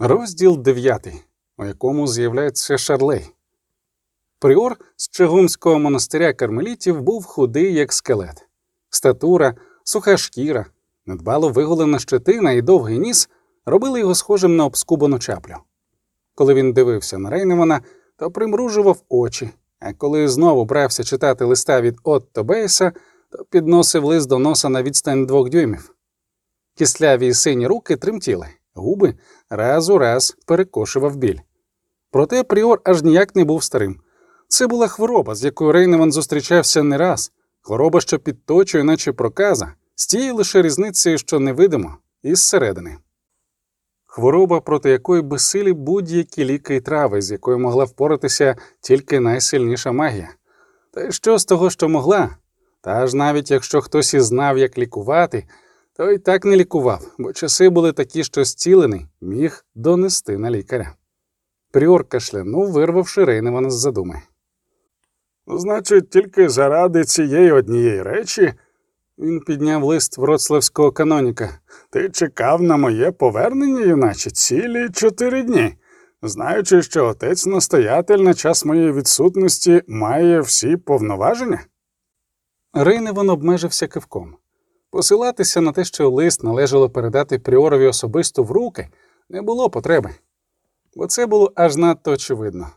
Розділ 9, у якому з'являється Шарлей. Пріор з Чигумського монастиря кармелітів був худий, як скелет, статура, суха шкіра, недбало виголена щетина і довгий ніс робили його схожим на обскубану чаплю. Коли він дивився на Рейневана, то примружував очі, а коли знову брався читати листа від Отто Бейса, то підносив лист до носа на відстань двох дюймів. Кисляві сині руки тремтіли, губи раз у раз перекошував біль. Проте Пріор аж ніяк не був старим. Це була хвороба, з якою Рейневан зустрічався не раз, хвороба, що підточує, наче проказа, з тією лише різницею, що невидимо, і зсередини. Хвороба, проти якої безсилі будь-які ліки й трави, з якою могла впоратися тільки найсильніша магія. Та й що з того, що могла? Та ж навіть якщо хтось і знав, як лікувати, то й так не лікував, бо часи були такі, що зцілений міг донести на лікаря. Пріор кашлянув, вирвавши Рейневана з задуми. Значить, тільки заради цієї однієї речі. Він підняв лист вроцлавського каноніка. Ти чекав на моє повернення, юначе, цілі чотири дні, знаючи, що отець настоятель на час моєї відсутності має всі повноваження. Рейневан обмежився кивком. Посилатися на те, що лист належало передати Пріорові особисто в руки, не було потреби, бо це було аж надто очевидно.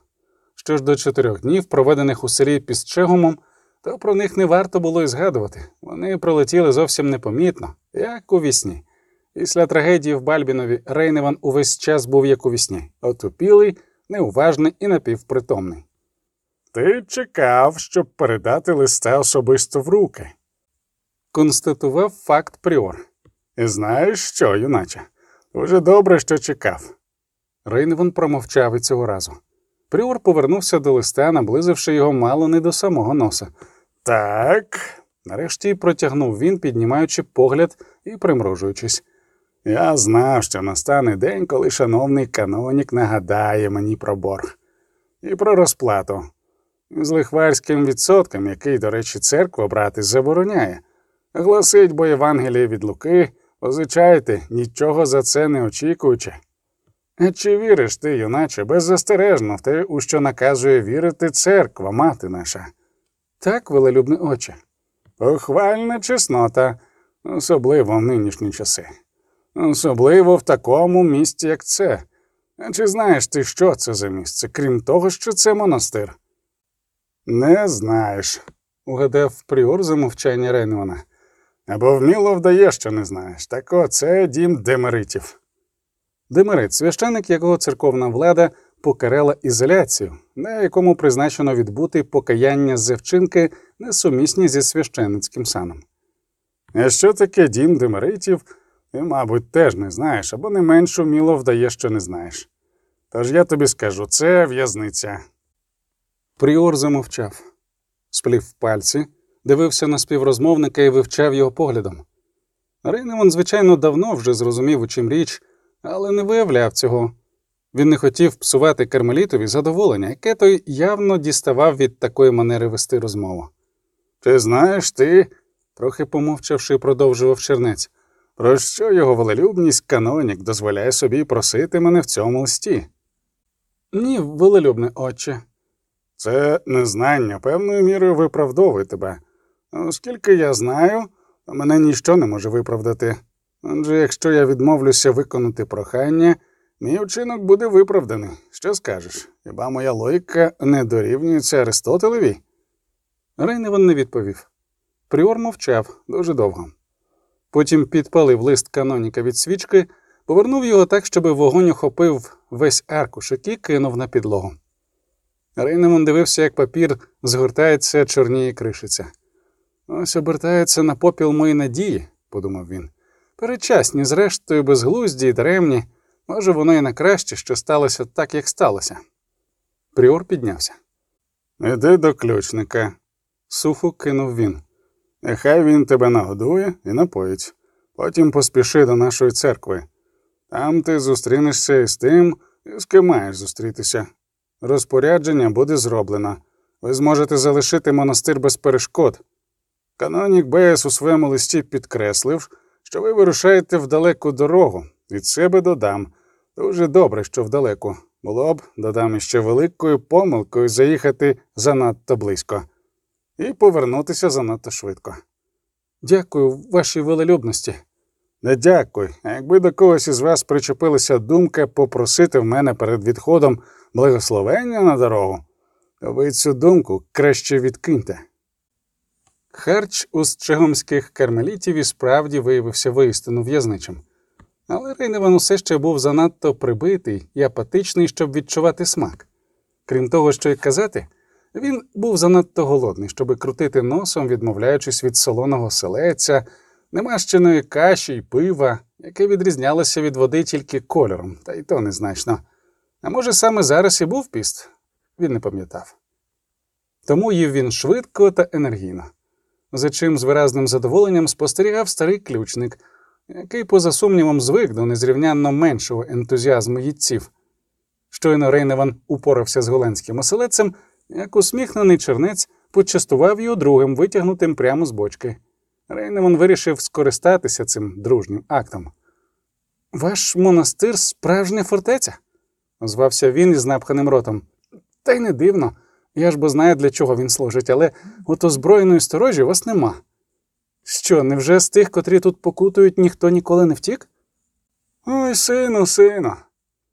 Що ж до чотирьох днів, проведених у селі Пісчегумом, то про них не варто було й згадувати. Вони пролетіли зовсім непомітно, як у вісні. Після трагедії в Бальбінові Рейневан увесь час був як у вісні, отупілий, неуважний і напівпритомний. Ти чекав, щоб передати листа особисто в руки, констатував факт Пріор. І знаєш що, юначе? Дуже добре, що чекав. Рейневан промовчав і цього разу. Пріор повернувся до листа, наблизивши його мало не до самого носа. Так, нарешті протягнув він, піднімаючи погляд і примружуючись. Я знав, що настане день, коли шановний канонік нагадає мені про борг і про розплату. З лихварським відсотком, який, до речі, церква брати забороняє. Гласить бо Євангеліє від Луки, позичайте, нічого за це не очікуючи. А чи віриш ти, юначе, беззастережно в те, у що наказує вірити церква, мати наша? Так, велелюбне оче. Похвальна чеснота, особливо в нинішні часи, особливо в такому місті, як це. А чи знаєш ти, що це за місце, крім того, що це монастир? Не знаєш, угадав Пріор за мовчання Рейнвана. Або вміло вдає, що не знаєш. Так оце дім демеритів. Демерит священик, якого церковна влада покарала ізоляцію, на якому призначено відбути покаяння з вчинки, несумісні зі священницьким саном. А що таке дім демеритів, ти, мабуть, теж не знаєш, або не менш уміло вдає, що не знаєш. Тож я тобі скажу це в'язниця. Пріор замовчав, сплів пальці, дивився на співрозмовника і вивчав його поглядом. Рейнеман, звичайно, давно вже зрозумів, у чим річ, але не виявляв цього. Він не хотів псувати Кармелітові задоволення, яке той явно діставав від такої манери вести розмову. Ти знаєш, ти, трохи помовчавши, продовжував чернець, про що його волелюбність канонік дозволяє собі просити мене в цьому листі? Ні, волелюбне отче. Це незнання певною мірою виправдовує тебе. Оскільки я знаю, мене ніщо не може виправдати. Адже якщо я відмовлюся виконати прохання, мій вчинок буде виправданий. Що скажеш? Хіба моя логіка не дорівнюється Аристотелеві? Рейневан не відповів. Пріор мовчав дуже довго. Потім підпалив лист каноніка від свічки, повернув його так, щоб вогонь охопив весь аркуш, який кинув на підлогу. Рейнеман дивився, як папір згортається, чорніє кришиться. Ось обертаються на попіл мої надії, подумав він. Передчасні, зрештою, безглузді й даремні, може, воно і на краще, що сталося так, як сталося. Пріор піднявся. Іди до ключника, сухо кинув він. Нехай він тебе нагодує і напоїть. Потім поспіши до нашої церкви. Там ти зустрінешся із тим, з ким маєш зустрітися. Розпорядження буде зроблено. Ви зможете залишити монастир без перешкод. Канонік Беєс у своєму листі підкреслив, що ви вирушаєте в далеку дорогу, від себе додам. Дуже добре, що вдалеку. Було б, додам іще великою помилкою заїхати занадто близько і повернутися занадто швидко. Дякую вашій велелюбності. Не дякуй. А якби до когось із вас причепилася думка попросити в мене перед відходом благословення на дорогу, то ви цю думку краще відкиньте. Харч у чегомських кармелітів і справді виявився воістину в'язничим. Але Рейневан усе ще був занадто прибитий і апатичний, щоб відчувати смак. Крім того, що й казати, він був занадто голодний, щоби крутити носом, відмовляючись від солоного селеця, немащеної каші й пива, яке відрізнялося від води тільки кольором, та й то незначно. А може, саме зараз і був піст, він не пам'ятав. Тому їв він швидко та енергійно, за чим з виразним задоволенням спостерігав старий ключник, який, поза сумнівом, звик до незрівнянно меншого ентузіазму їдців. Щойно Рейневан упорався з голландським оселедцем, як усміхнений чернець почастував його другим, витягнутим прямо з бочки. Рейневан вирішив скористатися цим дружнім актом. Ваш монастир справжня фортеця? озвався він із напханим ротом. Та й не дивно. Я ж бо знаю, для чого він служить, але от озброєної сторожі вас нема. Що, невже з тих, котрі тут покутують, ніхто ніколи не втік? Ой, сину, сину.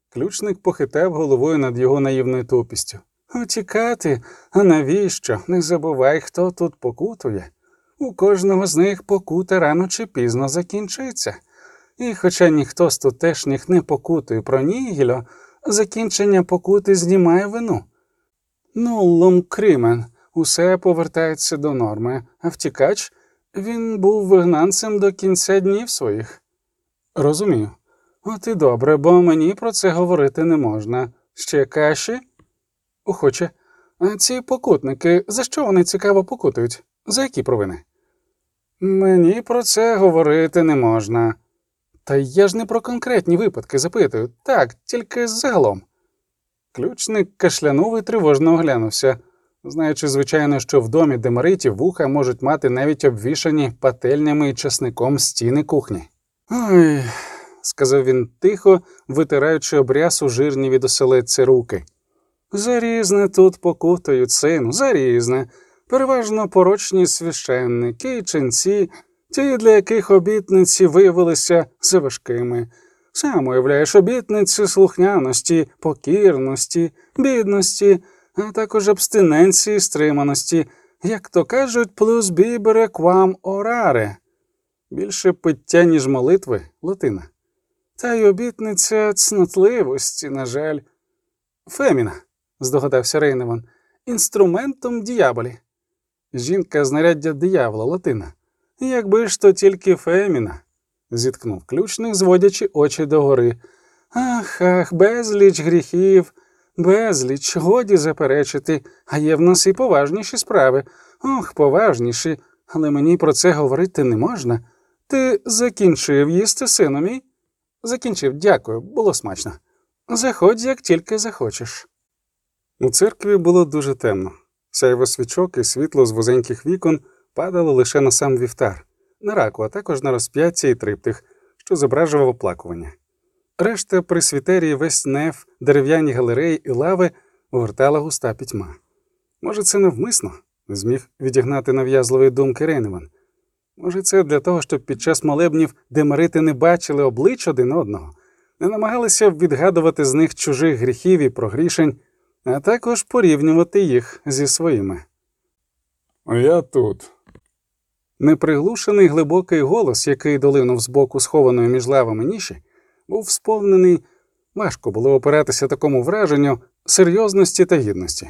Ключник похитав головою над його наївною тупістю. Утікати, а навіщо? Не забувай, хто тут покутує. У кожного з них покута рано чи пізно закінчиться. І, хоча ніхто з тутешніх не покутує про нігіло, закінчення покути знімає вину. Ну, лом кримен, усе повертається до норми, а втікач він був вигнанцем до кінця днів своїх. Розумію. От і добре, бо мені про це говорити не можна. Ще каші? Охоче. А ці покутники, за що вони цікаво покутують? За які провини? Мені про це говорити не можна. Та я ж не про конкретні випадки запитую, так, тільки загалом. Ключник кашлянув і тривожно оглянувся, знаючи, звичайно, що в домі демаритів вуха можуть мати навіть обвішані пательнями і часником стіни кухні. Ой, сказав він тихо, витираючи обрясу жирні від оселедця руки. Зарізне тут покутають, сину, зарізне, переважно порочні священники і ченці, ті, для яких обітниці виявилися заважкими. Сам уявляєш обітниці слухняності, покірності, бідності, а також абстиненції, стриманості, як то кажуть, плюс бібере квам ораре. Більше пиття, ніж молитви, латина. Та й обітниця цнотливості, на жаль, Феміна, здогадався Рейневан, інструментом діяболі. Жінка знаряддя диявола латина. Якби ж то тільки Феміна зіткнув ключник, зводячи очі догори. Ах, ах, безліч гріхів, безліч, годі заперечити, а є в нас і поважніші справи. Ох, поважніші, але мені про це говорити не можна. Ти закінчив їсти, сину мій? Закінчив, дякую, було смачно. Заходь, як тільки захочеш. У церкві було дуже темно. Сяйво свічок і світло з вузеньких вікон падало лише на сам вівтар на раку, а також на розп'яття і триптих, що зображував оплакування. Решта присвітерії весь неф, дерев'яні галереї і лави огортала густа пітьма. Може, це навмисно зміг відігнати нав'язливі думки Рейневан. Може, це для того, щоб під час молебнів демарити не бачили облич один одного, не намагалися відгадувати з них чужих гріхів і прогрішень, а також порівнювати їх зі своїми. Я тут, Неприглушений глибокий голос, який долинув з боку схованої між лавами ніші, був сповнений, важко було опиратися такому враженню серйозності та гідності.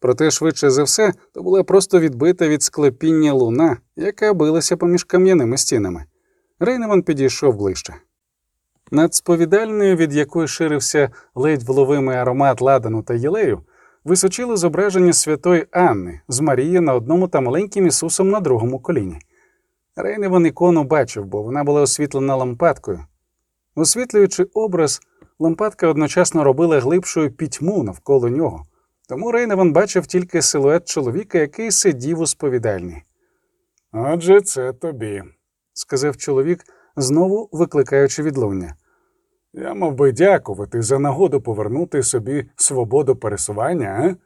Проте, швидше за все, то була просто відбита від склепіння луна, яка билася поміж кам'яними стінами. Рейневан підійшов ближче. Над сповідальною, від якої ширився ледь вловимий аромат ладану та єлею, височило зображення святої Анни з Марією на одному та маленьким Ісусом на другому коліні. Рейневан ікону бачив, бо вона була освітлена лампадкою. Освітлюючи образ, лампадка одночасно робила глибшою пітьму навколо нього, тому Рейневан бачив тільки силует чоловіка, який сидів у сповідальні. Отже, це тобі, сказав чоловік, знову викликаючи відлуння. Я мав би дякувати за нагоду повернути собі свободу пересування, а?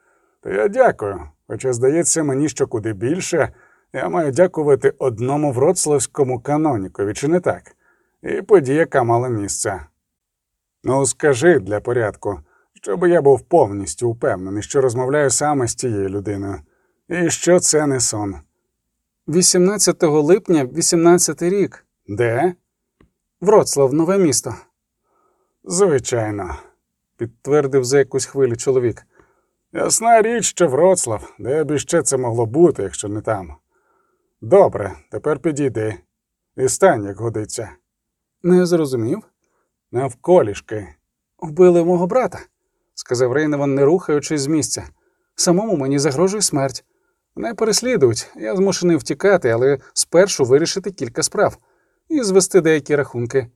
То я дякую. Хоча, здається мені, що куди більше я маю дякувати одному вроцлавському канонікові, чи не так? І подія, яка мала місце. Ну, скажи для порядку, щоб я був повністю впевнений, що розмовляю саме з тією людиною, і що це не сон. 18 липня, 18 рік. Де? Вроцлав, нове місто, Звичайно. підтвердив за якусь хвилю чоловік. Ясна річ, що Вроцлав, де б іще це могло бути, якщо не там. Добре, тепер підійди. І стань, як годиться. Не зрозумів. Навколішки. Вбили мого брата, сказав Рейневан, не рухаючись з місця. Самому мені загрожує смерть. Не переслідують, я змушений втікати, але спершу вирішити кілька справ і звести деякі рахунки.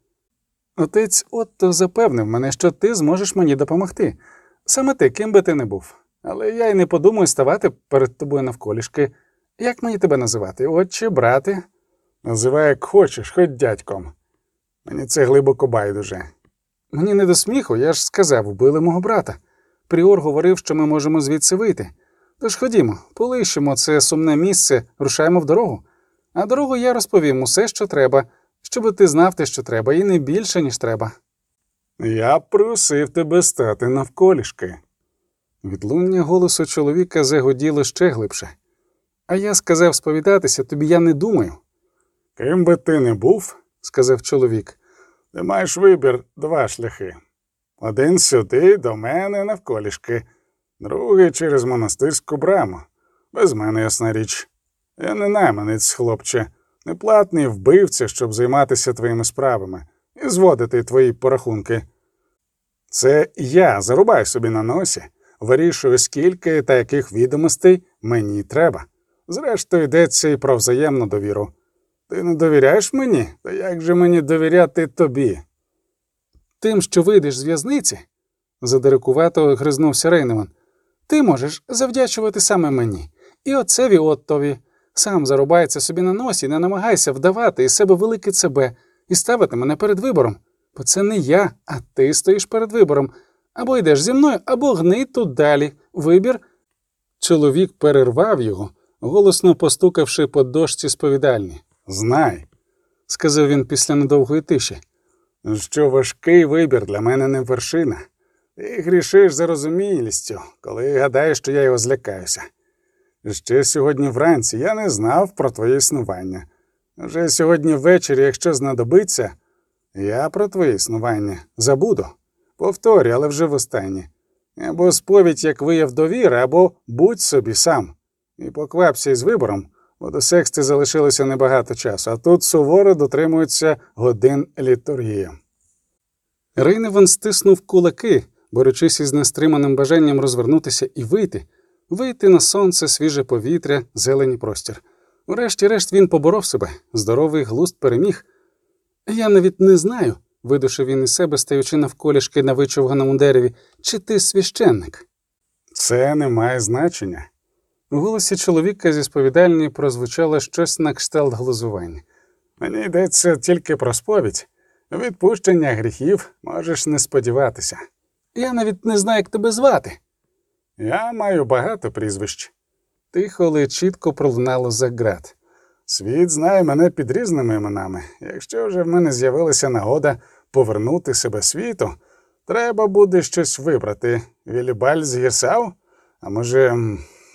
Отець Отто запевнив мене, що ти зможеш мені допомогти. Саме ти, ким би ти не був. Але я й не подумаю ставати перед тобою навколішки. Як мені тебе називати? Отче, брате? Називай як хочеш, хоч дядьком. Мені це глибоко байдуже. Мені не до сміху, я ж сказав, вбили мого брата. Пріор говорив, що ми можемо звідси вийти. Тож ходімо, полишимо це сумне місце, рушаємо в дорогу. А дорогу я розповім усе, що треба, щоб ти знав те, що треба, і не більше, ніж треба. Я просив тебе стати навколішки. Відлуння голосу чоловіка загоділо ще глибше. А я сказав сповідатися, тобі я не думаю, Ким би ти не був, сказав чоловік. ти маєш вибір два шляхи. Один сюди, до мене навколішки, другий через монастирську браму. Без мене ясна річ. Я не найманець, хлопче, неплатний вбивця, щоб займатися твоїми справами і зводити твої порахунки. Це я зарубаю собі на носі, вирішую, скільки та яких відомостей мені треба. Зрештою, йдеться і про взаємну довіру. Ти не довіряєш мені? Та як же мені довіряти тобі? Тим, що вийдеш з в'язниці, задирикувато гризнувся Рейневан, ти можеш завдячувати саме мені. І отцеві Оттові. Сам зарубається собі на носі, не намагайся вдавати із себе велике себе і ставити мене перед вибором. Бо це не я, а ти стоїш перед вибором. Або йдеш зі мною, або гни тут далі. Вибір. Чоловік перервав його, голосно постукавши по дошці сповідальні. Знай, Сказав він після недовгої тиші. що важкий вибір для мене не вершина. Ти грішиш зарозумілістю, коли гадаєш, що я його злякаюся. Ще сьогодні вранці я не знав про твоє існування. Вже сьогодні ввечері, якщо знадобиться, я про твоє існування забуду. Повторю, але вже востаннє. Або сповідь, як вияв довіри, або будь собі сам. І поквапся із вибором, бо до сексти залишилося небагато часу, а тут суворо дотримуються годин літургії. Рейневан стиснув кулаки, борючись із нестриманим бажанням розвернутися і вийти, вийти на сонце, свіже повітря, зелені простір. Урешті-решт він поборов себе, здоровий глузд переміг. Я навіть не знаю, видушив він із себе, стаючи навколішки на вичовганому дереві, чи ти священник. Це не має значення. У голосі чоловіка зі сповідальні прозвучало щось на кшталт глузування. Мені йдеться тільки про сповідь. Відпущення гріхів можеш не сподіватися. Я навіть не знаю, як тебе звати. Я маю багато прізвищ. Тихо, але чітко пролунало за град. Світ знає мене під різними іменами. Якщо вже в мене з'явилася нагода повернути себе світу, треба буде щось вибрати. Вілібальд з Гірсау? А може,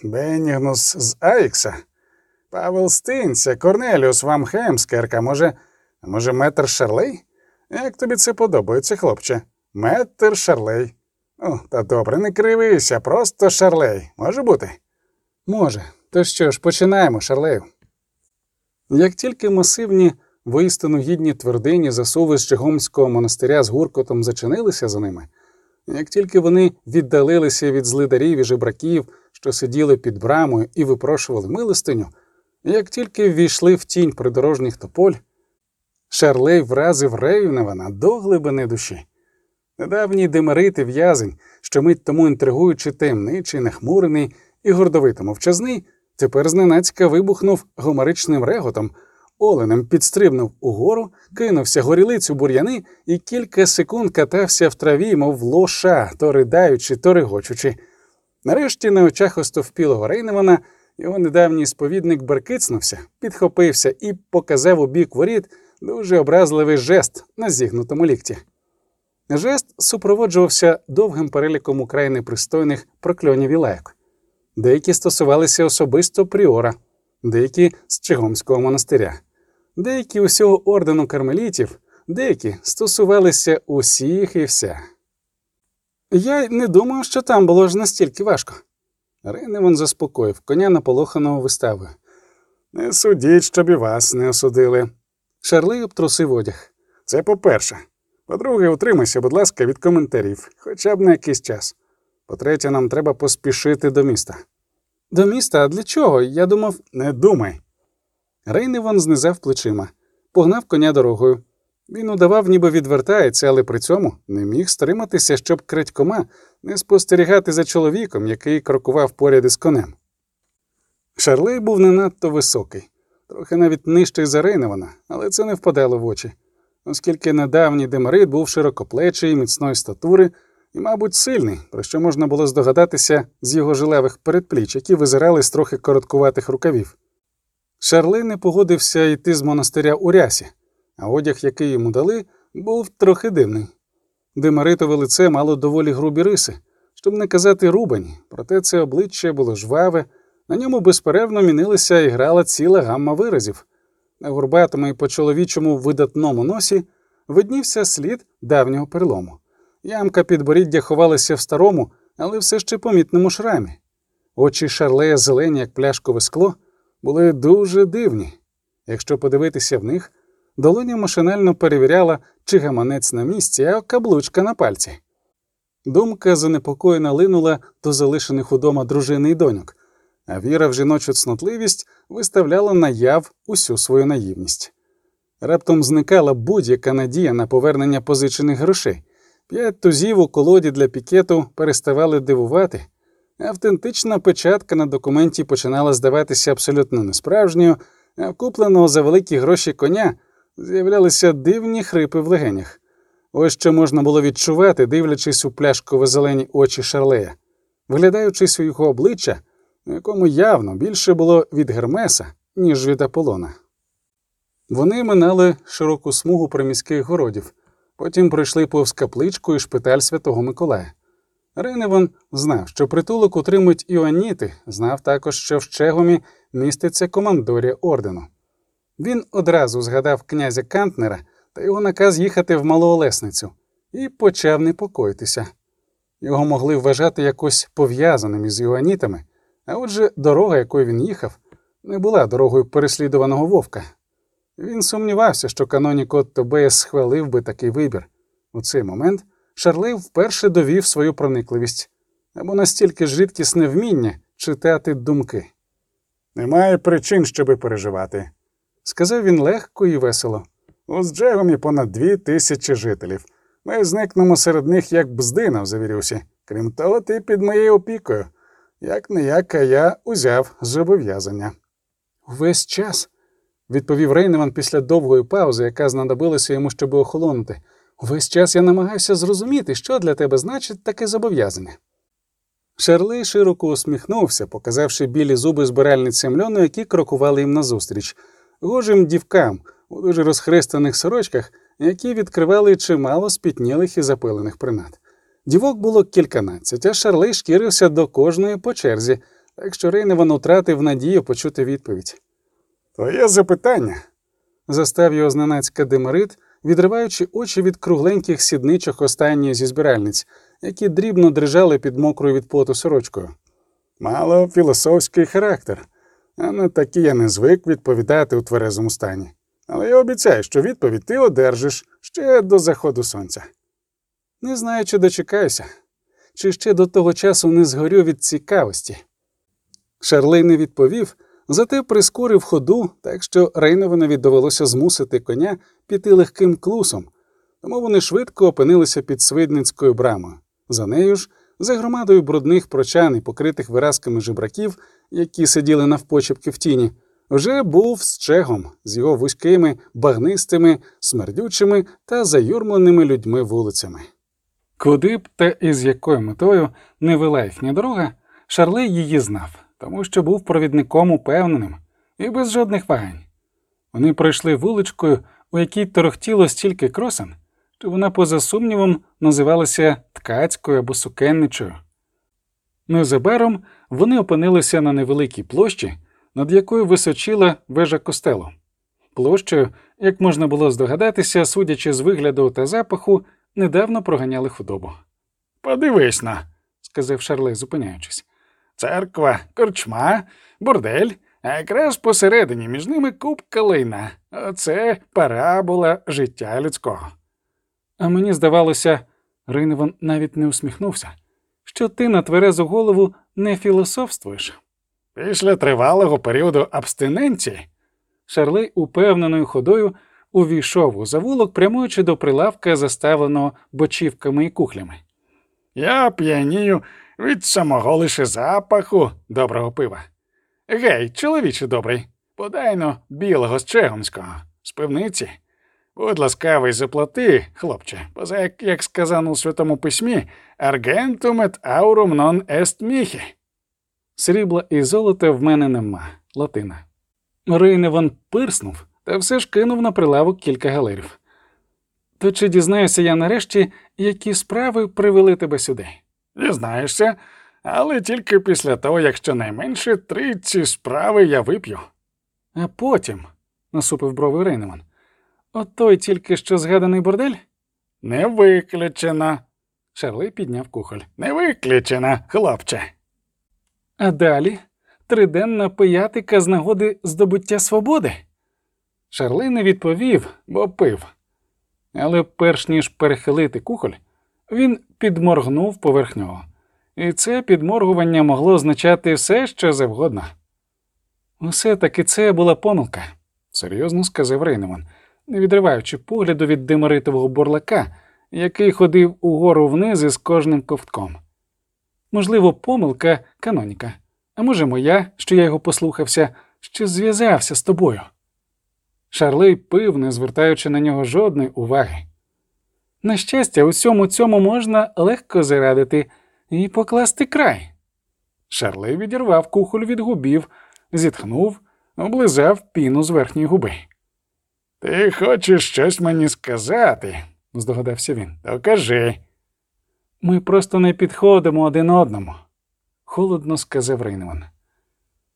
Бенігнус з Айкса? Павел з Тинця, Корнеліус ван Хемскерк, а може, може, метр Шарлей? Як тобі це подобається, хлопче? Метр Шарлей. О, та добре, не кривися, просто Шарлей. Може бути? Може, то що ж, починаємо, Шарлею. Як тільки масивні, воістину гідні твердині засуви з Чигомського монастиря з гуркотом зачинилися за ними, як тільки вони віддалилися від злидарів і жебраків, що сиділи під брамою і випрошували милостиню, як тільки ввійшли в тінь придорожніх тополь, Шарлей вразив Рейвневана до глибини душі. Недавній демерит в'язень, що мить тому інтригуючи темничий, нахмурений і гордовито мовчазний, тепер зненацька вибухнув гомеричним реготом, оленем підстрибнув угору, кинувся горілицю бур'яни і кілька секунд катався в траві, мов лоша, то ридаючи, то регочучи. Нарешті на очах остовпілого Рейневана його недавній сповідник беркицнувся, підхопився і показав у бік воріт дуже образливий жест на зігнутому лікті. Жест супроводжувався довгим переліком украй непристойних прокльонів і лайок. Деякі стосувалися особисто пріора, деякі з Чигомського монастиря, деякі усього ордену кармелітів, деякі стосувалися усіх і вся. Я й не думав, що там було ж настільки важко. Рейневан заспокоїв коня наполоханого вистави. Не судіть, щоб і вас не осудили. Шарлей обтрусив одяг. Це по-перше. По-друге, утримайся, будь ласка, від коментарів, хоча б на якийсь час. По-третє, нам треба поспішити до міста. До міста, а для чого? Я думав, Не думай. Рейневан знизав плечима, погнав коня дорогою. Він удавав, ніби відвертається, але при цьому не міг стриматися, щоб крадькома не спостерігати за чоловіком, який крокував поряд із конем. Шарлей був не надто високий, трохи навіть нижчий за Рейневана, але це не впадало в очі, оскільки недавній Демарит був широкоплечий, міцної статури і, мабуть, сильний, про що можна було здогадатися з його жилевих передпліч, які визирали з трохи короткуватих рукавів. Шарлей не погодився йти з монастиря у рясі, а одяг, який йому дали, був трохи дивний. Демаритове лице мало доволі грубі риси, щоб не казати рубані, проте це обличчя було жваве, на ньому безперервно мінилася і грала ціла гамма виразів. Горбатому і по чоловічому видатному носі виднівся слід давнього перелому. Ямка підборіддя ховалася в старому, але все ще помітному шрамі. Очі шарлея зелені, як пляшкове скло, були дуже дивні. Якщо подивитися в них, долоня машинально перевіряла, чи гаманець на місці, а каблучка на пальці. Думка занепокоєна линула до залишених удома дружини й доньок, а віра в жіночу цнотливість виставляла наяв усю свою наївність. Раптом зникала будь-яка надія на повернення позичених грошей. П'ять тузів у колоді для пікету переставали дивувати. Автентична печатка на документі починала здаватися абсолютно несправжньою, а в купленого за великі гроші коня з'являлися дивні хрипи в легенях. Ось що можна було відчувати, дивлячись у пляшково зелені очі Шарлея, виглядаючись у його обличчя, на якому явно більше було від Гермеса, ніж від Аполлона. Вони минали широку смугу приміських городів, потім пройшли повз капличку і шпиталь Святого Миколая. Рейневан знав, що притулок утримують іоніти, знав також, що в Щегомі міститься командорія ордену. Він одразу згадав князя Кантнера та його наказ їхати в Малу Олесницю і почав непокоїтися. Його могли вважати якось пов'язаним із іоанітами, а отже, дорога, якою він їхав, не була дорогою переслідуваного вовка. Він сумнівався, що канонік Отто Беєс схвалив би такий вибір. У цей момент Шарлей вперше довів свою проникливість або настільки ж рідкісне вміння читати думки. Немає причин, щоби переживати. Сказав він легко і весело. У Джегомі понад дві тисячі жителів. Ми зникнемо серед них як бздина в завірюсі. Крім того, ти під моєю опікою. Як не як, а я узяв зобов'язання. Увесь час, відповів Рейневан після довгої паузи, яка знадобилася йому, щоб охолонути. Увесь час я намагаюся зрозуміти, що для тебе значить таке зобов'язання. Шарлей широко усміхнувся, показавши білі зуби збиральницям льону, які крокували їм назустріч, гожим дівкам у дуже розхристаних сорочках, які відкривали чимало спітнілих і запилених принад. Дівок було кільканадцять, а Шарлей шкірився до кожної по черзі, так що Рейневан утратив надію почути відповідь. Твоє запитання. Застав його зненацька Демерит, відриваючи очі від кругленьких сідничок останньої зі збиральниць, які дрібно дрижали під мокрою від поту сорочкою. Мало філософський характер, а на такі я не звик відповідати у тверезому стані. Але я обіцяю, що відповідь ти одержиш ще до заходу сонця. Не знаю, чи дочекаюся, чи ще до того часу не згорю від цікавості. Шарлей не відповів, зате прискорив ходу, так що Рейнованові довелося змусити коня піти легким клусом, тому вони швидко опинилися під свидницькою брамою. За нею ж, за громадою брудних прочан і покритих виразками жебраків, які сиділи навпочепки в тіні, вже був з чегом з його вузькими, багнистими, смердючими та заюрмленими людьми вулицями. Куди б та і з якою метою не вела їхня дорога, Шарлей її знав, тому що був провідником упевненим і без жодних вагань. Вони пройшли вуличкою, у якій торохтіло стільки кросен, що вона, поза сумнівом, називалася ткацькою або сукенничою. Незабаром вони опинилися на невеликій площі, над якою височила вежа костелу. Площею, як можна було здогадатися, судячи з вигляду та запаху, недавно проганяли худобу. Подивись на, сказав Шарлей, зупиняючись. церква, корчма, бордель, а якраз посередині між ними купка лайна. Оце парабола життя людського. А мені здавалося, Рейневан навіть не усміхнувся, що ти на тверезу голову не філософствуєш. Після тривалого періоду абстиненції Шарлей упевненою ходою увійшов у завулок, прямуючи до прилавка, заставленого бочівками і кухлями. я п'янію від самого лише запаху доброго пива. Гей, чоловіче добрий, подай но білого з чегонського, з пивниці. Будь ласкавий, заплати, хлопче, поза як, як сказано у Святому Письмі, аргентум et aurum non est mihi. Срібла і золота в мене нема, латина. Рейневан пирснув та все ж кинув на прилавок кілька галерів. То чи дізнаюся я нарешті, які справи привели тебе сюди? Дізнаєшся, але тільки після того, як щонайменше три ці справи я вип'ю. А потім, насупив брови Рейневан, от той тільки що згаданий бордель? Не виключено. Шарлей підняв кухоль. Не виключено, хлопче. А далі триденна пиятика з нагоди здобуття свободи. Шарлей не відповів, бо пив. Але перш ніж перехилити кухоль, він підморгнув поверх нього. І це підморгування могло означати все, що завгодно. Усе таки це була помилка, серйозно сказав Рейнеман, не відриваючи погляду від димаритового бурлака, який ходив угору вниз із кожним ковтком. Можливо, помилка каноніка, а може, моя, що я його послухався, що зв'язався з тобою. Шарлей пив, не звертаючи на нього жодної уваги. На щастя, усьому цьому можна легко зарадити і покласти край. Шарлей відірвав кухоль від губів, зітхнув, облизав піну з верхньої губи. Ти хочеш щось мені сказати? здогадався він. То кажи. Ми просто не підходимо один одному, холодно сказав Рейневан.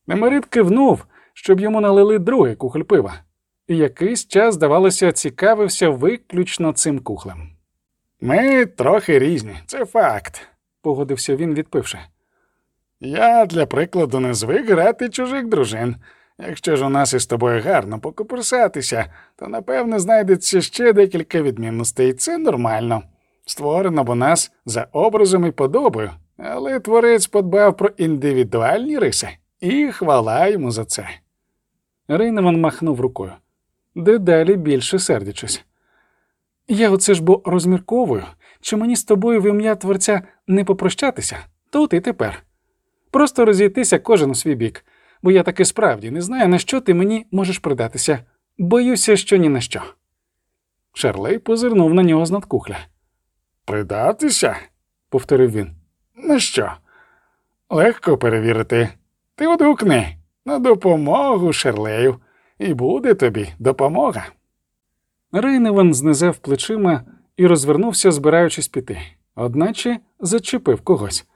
Немерит кивнув, щоб йому налили другий кухоль пива, і якийсь час, здавалося, цікавився виключно цим кухлем. Ми трохи різні, це факт. Погодився він, відпивши. Я, для прикладу, не звик грати чужих дружин. Якщо ж у нас із тобою гарно покоперсатися, то напевне знайдеться ще декілька відмінностей. Це нормально. Створено б у нас за образом і подобою, але творець подбав про індивідуальні риси, і хвала йому за це. Рейневан махнув рукою. Дедалі більше сердячись. Я оце ж бо розмірковую, чи мені з тобою в ім'я творця не попрощатися, тут і тепер. Просто розійтися кожен у свій бік, бо я таки справді не знаю, на що ти мені можеш придатися. Боюся, що ні на що. Шарлей позирнув на нього з надкухля. Придатися? повторив він. Ну що? Легко перевірити. Ти одгукни на допомогу Шерлею, і буде тобі допомога. Рейневан знизав плечима і розвернувся, збираючись піти, одначе зачепив когось.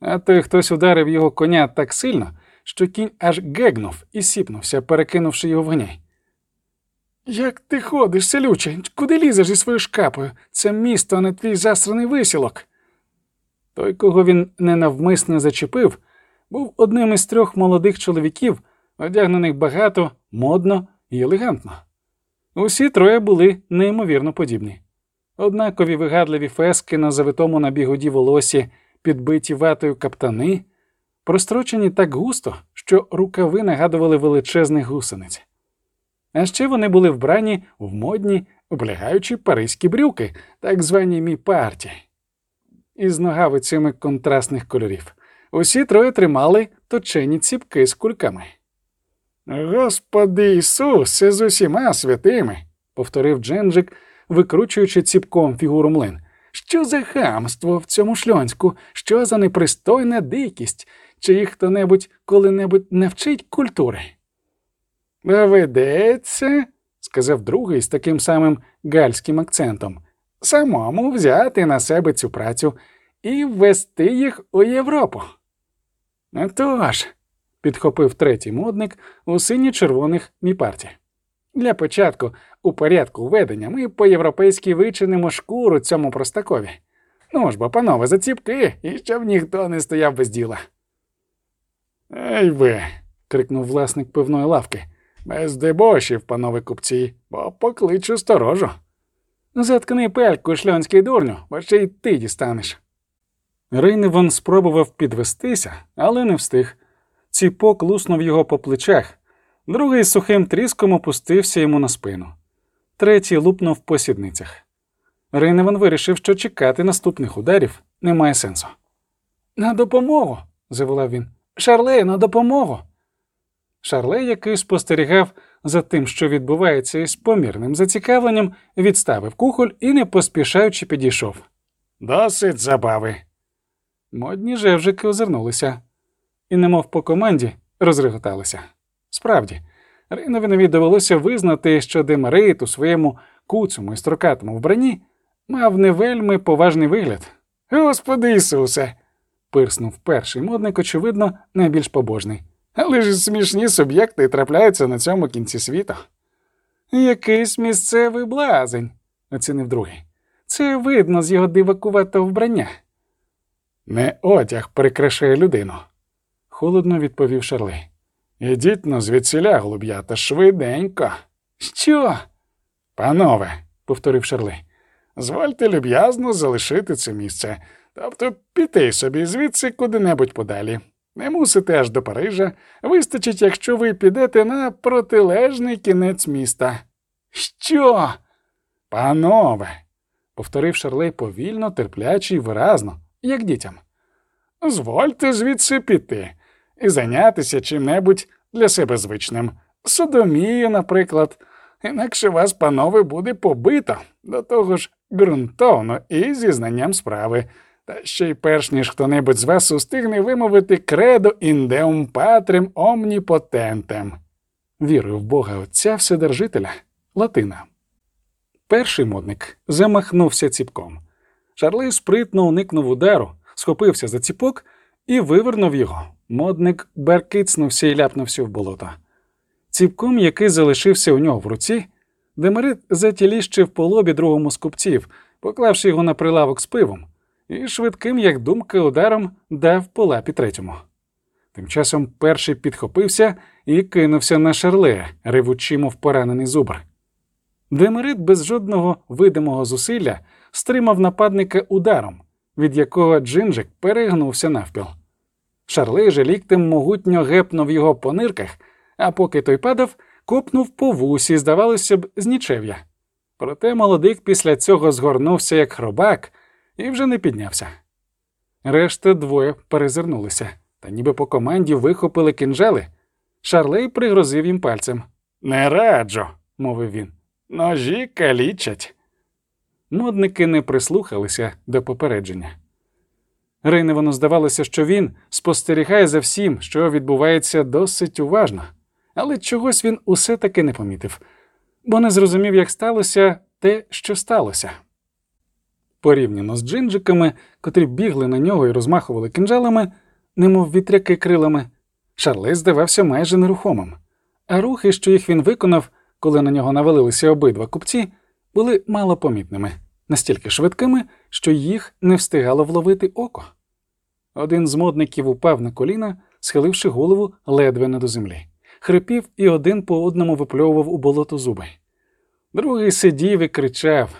А той хтось ударив його коня так сильно, що кінь аж гегнув і сіпнувся, перекинувши його в гній. Як ти ходиш, селюче? Куди лізеш зі своєю шкапою? Це місто, а не твій засраний висілок. Той, кого він ненавмисно зачепив, був одним із трьох молодих чоловіків, одягнених багато, модно і елегантно. Усі троє були неймовірно подібні. Однакові вигадливі фески на завитому на бігуді волосі, підбиті ватою каптани, прострочені так густо, що рукави нагадували величезних гусениць. А ще вони були вбрані в модні, облягаючі паризькі брюки, так звані мі-парті, із ногавицями контрастних кольорів. Усі троє тримали точені ціпки з кульками. Господи Ісусе з усіма святими, повторив Дженджик, викручуючи ціпком фігуру млин. Що за хамство в цьому шльонську? Що за непристойна дикість? Чи їх хто-небудь коли-небудь навчить культури? Доведеться, сказав другий з таким самим гальським акцентом, самому взяти на себе цю працю і ввести їх у Європу. Тож, підхопив третій модник у сині-червоних міпарті. Для початку, у порядку ведення, ми по-європейськи вичинимо шкуру цьому простакові. Ну ж бо, панове, заціпки, і щоб ніхто не стояв без діла. Ей ви, крикнув власник пивної лавки. без дебошів, панове купці, бо покличу сторожу. Заткни пельку, шльонський дурню, бо ще й ти дістанеш. Рейневан спробував підвестися, але не встиг. Ціпок луснув його по плечах, другий з сухим тріском опустився йому на спину, третій лупнув по сідницях. Рейневан вирішив, що чекати наступних ударів немає сенсу. На допомогу. заволав він. Шарлей, на допомогу. Шарлей, який спостерігав за тим, що відбувається із помірним зацікавленням, відставив кухоль і, не поспішаючи, підійшов. Досить забави. Модні жевжики озирнулися і, немов по команді, розреготалися. Справді, Рейновинові довелося визнати, що Демарит у своєму куцому і строкатому вбранні мав не вельми поважний вигляд. Господи Ісусе, пирснув перший модник, очевидно, найбільш побожний. але ж смішні суб'єкти трапляються на цьому кінці світу. Якийсь місцевий блазень, оцінив другий. Це видно з його дивакуватого вбрання. Не одяг прикрашає людину, холодно відповів Шарлей. Ідіть на звідсіля, голуб'ята, швиденько. Що? Панове, повторив Шарлей. Звольте люб'язно залишити це місце, тобто піти собі звідси куди-небудь подалі. Не мусите аж до Парижа, вистачить, якщо ви підете на протилежний кінець міста. Що? Панове, повторив Шарлей повільно, терпляче й виразно, як дітям. Звольте звідси піти і зайнятися чим-небудь для себе звичним. Содомією, наприклад, інакше вас, панове, буде побито, до того ж ґрунтовно і зі знанням справи. Та ще й перш ніж хто-небудь з вас устигне вимовити кредо індеум патрем омніпотентем. Вірую в Бога Отця Вседержителя, Латина. Перший модник замахнувся ціпком. Шарлей спритно уникнув удару, схопився за ціпок і вивернув його. Модник беркицнувся і ляпнувся в болото. Ціпком, який залишився у нього в руці, Демерит затіліщив по лобі другому з купців, поклавши його на прилавок з пивом, і швидким, як думка, ударом дав по лапі третьому. Тим часом перший підхопився і кинувся на шарлея, ревучи, мов поранений зубр. Демерит без жодного видимого зусилля стримав нападника ударом, від якого Джинджик перегнувся навпіл. Шарлей же ліктем могутньо гепнув його по нирках, а поки той падав, копнув по вусі, здавалося б, з нічев'я. Проте молодик після цього згорнувся як хробак і вже не піднявся. Решта двоє перезирнулися та ніби по команді вихопили кинжали. Шарлей пригрозив їм пальцем. Не раджу, мовив він. Ножі калічать. Модники не прислухалися до попередження. Рейневану здавалося, що він спостерігає за всім, що відбувається досить уважно, але чогось він усе таки не помітив, бо не зрозумів, як сталося те, що сталося. Порівняно з джинджиками, котрі бігли на нього і розмахували кинджалами, немов вітряки крилами, Шарлей здавався майже нерухомим, а рухи, що їх він виконав, коли на нього навалилися обидва купці, були малопомітними, настільки швидкими, що їх не встигало вловити око. Один з модників упав на коліна, схиливши голову ледве не до землі, хрипів і один по одному випльовував у болото зуби. Другий сидів і кричав.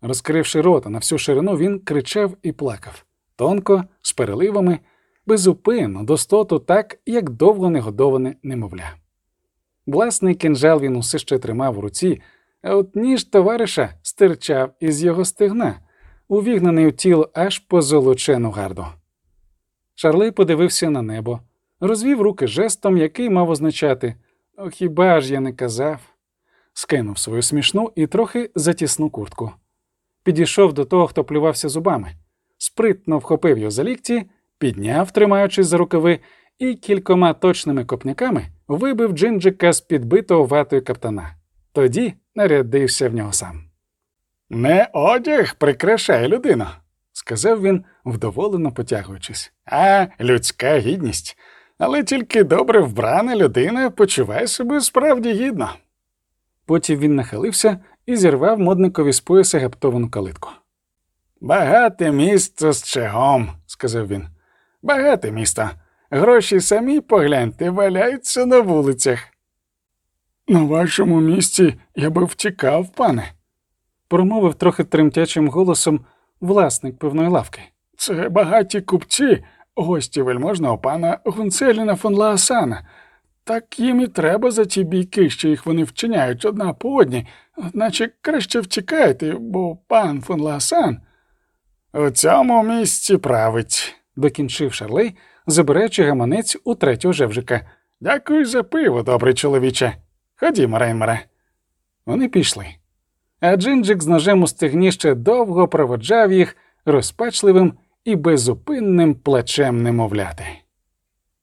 Розкривши рота на всю ширину, він кричав і плакав тонко, з переливами, безупинно, достоту так, як довго негодоване немовля. Власний кинжал він усе ще тримав у руці, а от ніж товариша стирчав із його стегна, увігнаний у тіло аж по золочену гарду. Шарлей подивився на небо, розвів руки жестом, який мав означати О, хіба ж я не казав? Скинув свою смішну і трохи затісну куртку. Підійшов до того, хто плювався зубами, спритно вхопив його за лікті, підняв, тримаючись за рукави, і кількома точними копняками вибив джинджика з підбитого ватою каптана. Тоді нарядився в нього сам. Не одяг прикрашає людину, Сказав він, вдоволено потягуючись. а людська гідність. Але тільки добре вбрана людина почуває себе справді гідно. Потім він нахилився і зірвав модникові з пояса гаптовану калитку. Багате місто з чагом, Сказав він. багате місто. Гроші самі погляньте, валяються на вулицях. На вашому місці я би втікав, пане. Промовив трохи тремтячим голосом власник пивної лавки. Це багаті купці, гості вельможного пана Гунцеліна фон Лаасана. Так їм і треба за ті бійки, що їх вони вчиняють одна по одній, наче краще втікайте, бо пан фон Лаасан у цьому місці править. Докінчив Шарлей, забираючи гаманець у третього жевжика. Дякую за пиво, добрий чоловіче. Ходімо, Рейнмере. Вони пішли. А Джинджик з ножем у стегні ще довго проводжав їх розпачливим і безупинним плачем немовляти.